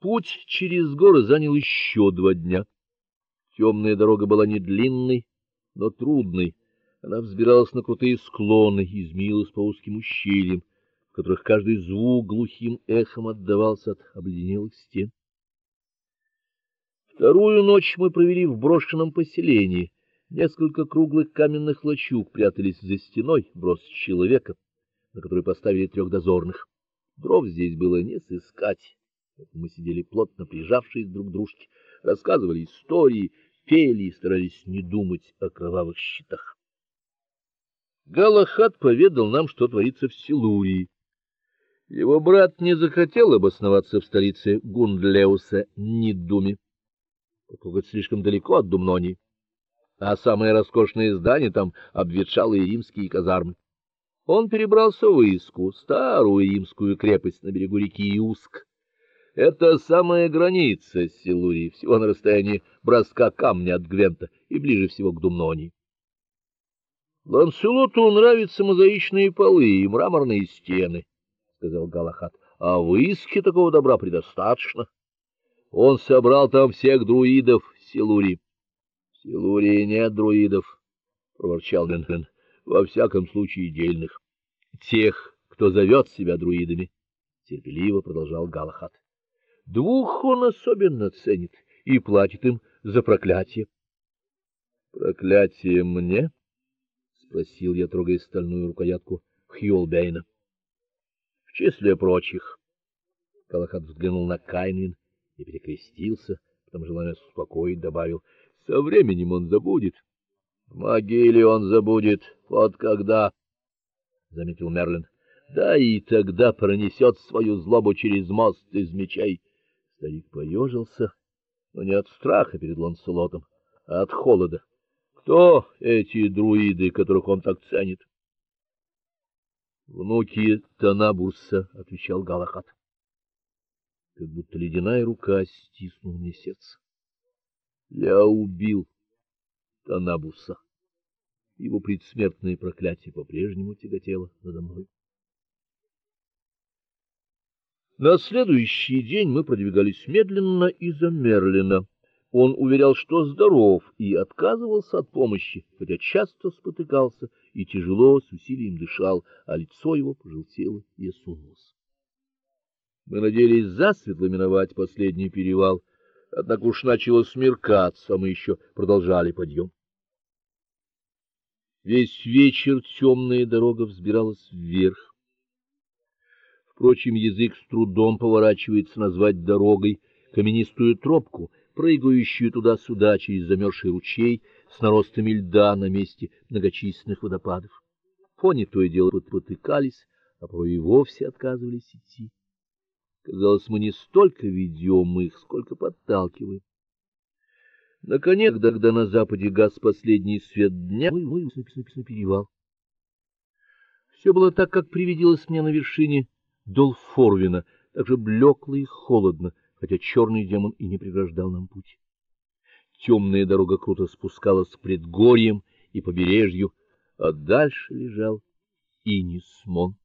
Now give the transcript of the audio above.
Путь через горы занял еще два дня. Темная дорога была не длинной, но трудной. Она взбиралась на крутые склоны и змеилась по узким ущельям, в которых каждый звук глухим эхом отдавался от обледенелых стен. Вторую ночь мы провели в брошенном поселении. Несколько круглых каменных лачуг прятались за стеной, брос человека, на который поставили трех дозорных. Дров здесь было не сыскать. Мы сидели плотно прижавшись друг к дружке, рассказывали истории, пели и старались не думать о кровавых счетах. Галахат поведал нам, что творится в Силурии. Его брат не захотел обосноваться в столице Гундлеуса Нидуме, поскольку это слишком далеко от Думнони, а самые роскошные здания там обветшалые римские казармы. Он перебрался в Иску, старую римскую крепость на берегу реки Иуск, это самая граница Силурии, всего на расстоянии броска камня от Гвента и ближе всего к Думнонии. Ланселоту нравятся мозаичные полы и мраморные стены, сказал Галахад. А в Иске такого добра предостаточно. Он собрал там всех друидов Силурии. В Силурии нет друидов, проворчал Бенхен. Во всяком случае, дельных. Тех, кто зовет себя друидами, терпеливо продолжал Галахад. Двух он особенно ценит и платит им за проклятие. Проклятие мне? спросил я, трогая стальную рукоятку Хьюлбейна. В числе прочих. Калахат взглянул на Кайнвин и перекрестился, потом желая успокоить, добавил: "Со временем он забудет. В могиле он забудет, вот когда", заметил Мерлин. "Да и тогда пронесет свою злобу через мост из мечей". Старик поежился, но не от страха перед Ланселотом, а от холода. Кто эти друиды, которых он так ценит? Внуки Танабуса, отвечал Галахат. Как будто ледяная рука стиснула мне сердце. Я убил Танабуса. Его предсмертное проклятие по-прежнему тяготело надо мной. На следующий день мы продвигались медленно и замедленно. Он уверял, что здоров, и отказывался от помощи, хотя часто спотыкался и тяжело с усилием дышал, а лицо его пожелтело и осунулось. Мы надеялись засветло миновать последний перевал, однако уж начало смеркаться, а мы еще продолжали подъем. Весь вечер темная дорога взбиралась вверх. Впрочем, язык с трудом поворачивается назвать дорогой каменистую тропку, прыгающую туда-сюда через замерзший ручей с наростами льда на месте многочисленных водопадов. Фоне то и дело потыкались, а порой и вовсе отказывались идти. Казалось, мы не столько ведем их, сколько подталкиваем. Наконец, когда на западе гас последний свет дня, мы вышли на перевал. Все было так, как привиделось мне на вершине Долфорвина, так же блекло и холодно, хотя черный демон и не преграждал нам путь. Темная дорога круто спускалась к предгорьям и побережью, а дальше лежал Инисмон.